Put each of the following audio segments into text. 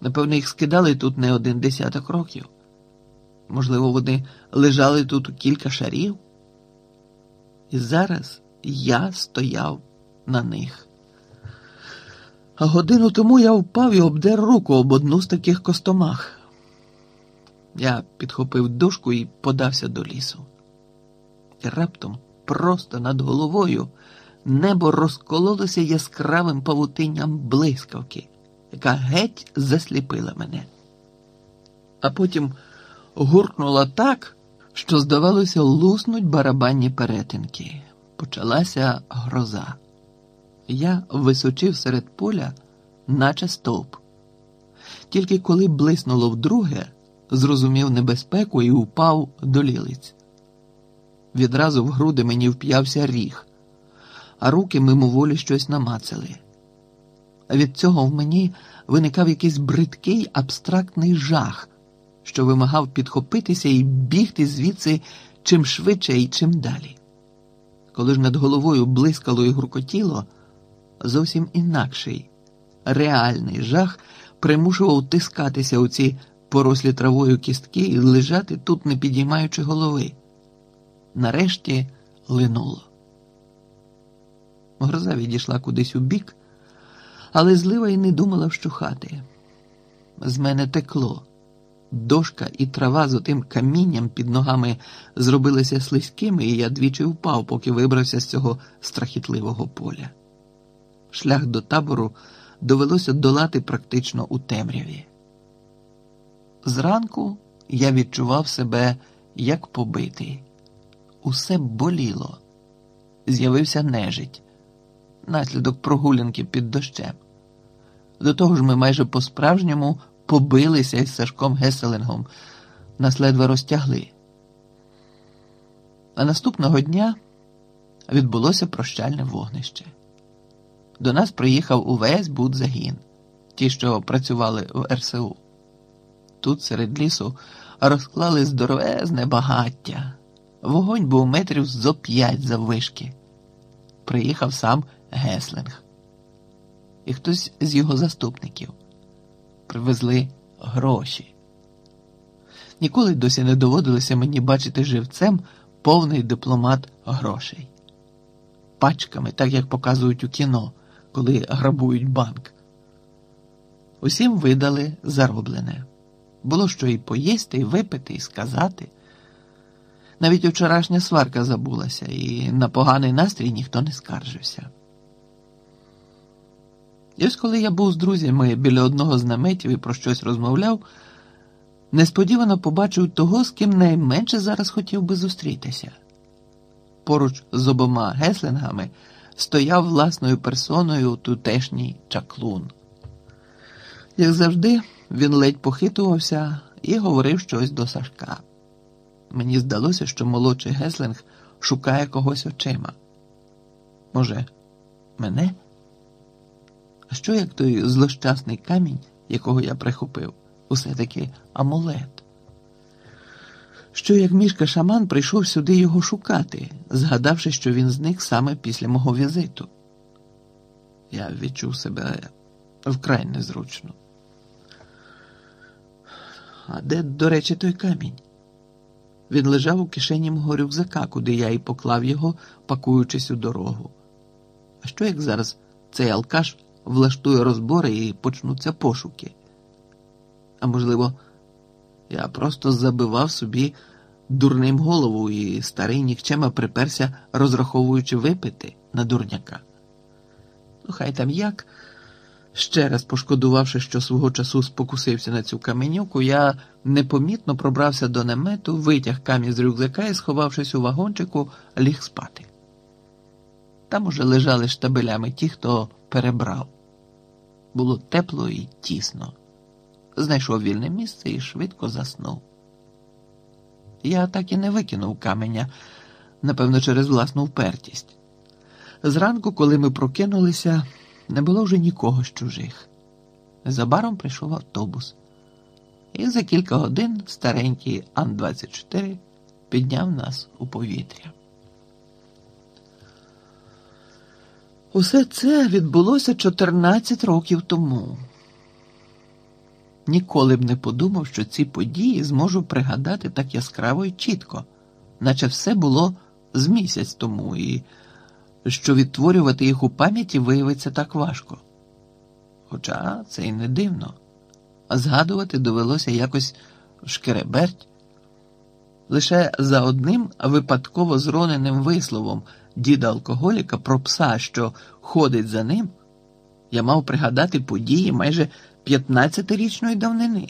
Напевно, їх скидали тут не один десяток років. Можливо, вони лежали тут у кілька шарів. І зараз я стояв на них. А годину тому я впав і обдер руку об одну з таких костомах. Я підхопив дошку і подався до лісу. І раптом, просто над головою, небо розкололося яскравим павутинням блискавки, яка геть засліпила мене. А потім гуркнула так, що, здавалося, луснуть барабанні перетинки. Почалася гроза. Я височив серед поля, наче стовп. Тільки коли блиснуло вдруге, зрозумів небезпеку і упав до лілиць. Відразу в груди мені вп'явся ріг, а руки мимоволі щось намацали. Від цього в мені виникав якийсь бридкий абстрактний жах, що вимагав підхопитися і бігти звідси чим швидше і чим далі. Коли ж над головою блискало і гуркотіло, зовсім інакший, реальний жах примушував тискатися у ці порослі травою кістки і лежати тут, не підіймаючи голови. Нарешті линуло. Гроза відійшла кудись у бік, але злива й не думала вщухати. З мене текло. Дошка і трава з отим камінням під ногами зробилися слизькими, і я двічі впав, поки вибрався з цього страхітливого поля. Шлях до табору довелося долати практично у темряві. Зранку я відчував себе як побитий. Усе боліло. З'явився нежить, наслідок прогулянки під дощем. До того ж, ми майже по-справжньому побилися із Сашком Геселингом, нас ледве розтягли. А наступного дня відбулося прощальне вогнище. До нас приїхав увесь будзагін, ті, що працювали в РСУ. Тут серед лісу розклали здоровезне багаття. Вогонь був метрів зо п'ять заввишки. Приїхав сам Геслинг. І хтось з його заступників привезли гроші. Ніколи досі не доводилося мені бачити живцем повний дипломат грошей. Пачками, так як показують у кіно, коли грабують банк. Усім видали зароблене. Було що і поїсти, і випити, і сказати. Навіть вчорашня сварка забулася, і на поганий настрій ніхто не скаржився. І ось коли я був з друзями біля одного з наметів і про щось розмовляв, несподівано побачив того, з ким найменше зараз хотів би зустрітися. Поруч з обома геслингами стояв власною персоною тутешній чаклун. Як завжди, він ледь похитувався і говорив щось до Сашка. Мені здалося, що молодший Геслинг шукає когось очима. Може, мене? Що як той злощасний камінь, якого я прихопив, усе таки амулет? Що як мішка шаман прийшов сюди його шукати, згадавши, що він зник саме після мого візиту? Я відчув себе вкрай незручно. А де, до речі, той камінь? Він лежав у кишені мого рюкзака, куди я і поклав його, пакуючись у дорогу. А що як зараз цей алкаш влаштує розбори і почнуться пошуки? А можливо, я просто забивав собі дурним голову і старий нікчема приперся, розраховуючи випити на дурняка. Ну, хай там як. Ще раз пошкодувавши, що свого часу спокусився на цю каменюку, я непомітно пробрався до намету, витяг камінь з рюкзака і, сховавшись у вагончику, ліг спати. Там уже лежали штабелями ті, хто перебрав. Було тепло і тісно. Знайшов вільне місце і швидко заснув. Я так і не викинув каменя, напевно, через власну впертість. Зранку, коли ми прокинулися, не було вже нікого з чужих. Незабаром прийшов автобус, і за кілька годин старенький Ан-24 підняв нас у повітря. Усе це відбулося 14 років тому. ніколи б не подумав, що ці події зможу пригадати так яскраво і чітко, наче все було з місяць тому, і що відтворювати їх у пам'яті виявиться так важко. Хоча це й не дивно, а згадувати довелося якось шкереберть. Лише за одним випадково зроненим висловом діда алкоголіка про пса, що ходить за ним, я мав пригадати події майже 15-річної давнини.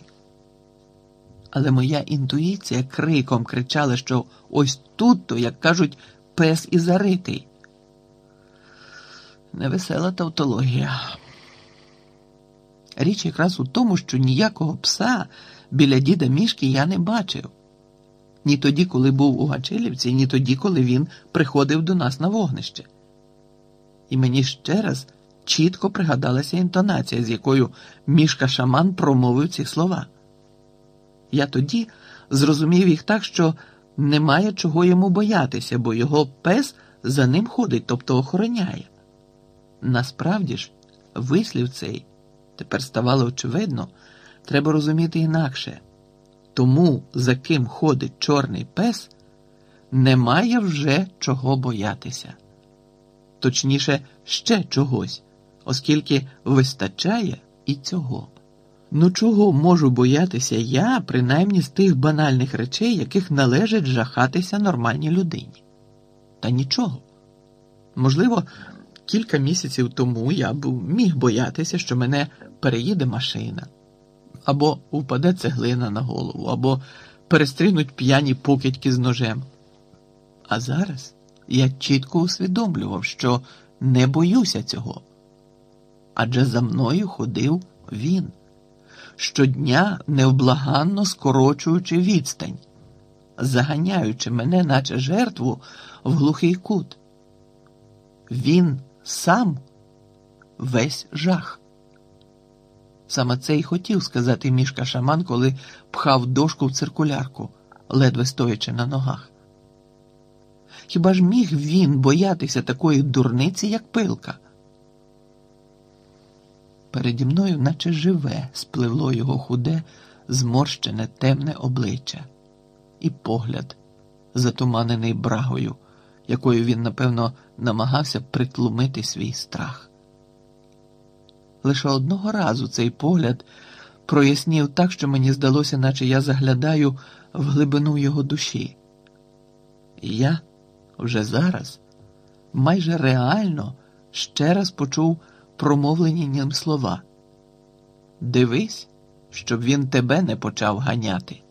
Але моя інтуїція криком кричала, що ось тут то, як кажуть, пес і заритий. Невесела тавтологія. Річ якраз у тому, що ніякого пса біля діда мішки я не бачив. Ні тоді, коли був у Гачилівці, ні тоді, коли він приходив до нас на вогнище. І мені ще раз чітко пригадалася інтонація, з якою мішка шаман промовив ці слова. Я тоді зрозумів їх так, що немає чого йому боятися, бо його пес за ним ходить, тобто охороняє. Насправді ж, вислів цей тепер ставало очевидно, треба розуміти інакше. Тому, за ким ходить чорний пес, немає вже чого боятися. Точніше, ще чогось, оскільки вистачає і цього. Ну чого можу боятися я, принаймні з тих банальних речей, яких належить жахатися нормальній людині? Та нічого. Можливо, кілька місяців тому я б міг боятися, що мене переїде машина, або впаде цеглина на голову, або перестрінуть п'яні покидьки з ножем. А зараз я чітко усвідомлював, що не боюся цього. Адже за мною ходив він, щодня невблаганно скорочуючи відстань, заганяючи мене, наче жертву, в глухий кут. Він сам весь жах. Саме це й хотів сказати мішка шаман, коли пхав дошку в циркулярку, ледве стоячи на ногах. Хіба ж міг він боятися такої дурниці, як пилка? Переді мною, наче живе, спливло його худе, зморщене темне обличчя і погляд, затуманений брагою, якою він, напевно, намагався притлумити свій страх. Лише одного разу цей погляд прояснів так, що мені здалося, наче я заглядаю в глибину його душі. І я вже зараз майже реально ще раз почув промовлені ним слова. Дивись, щоб він тебе не почав ганяти.